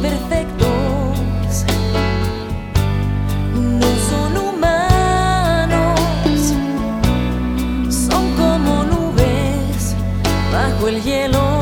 perfectos no son humanos, son como nubes bajo el hielo.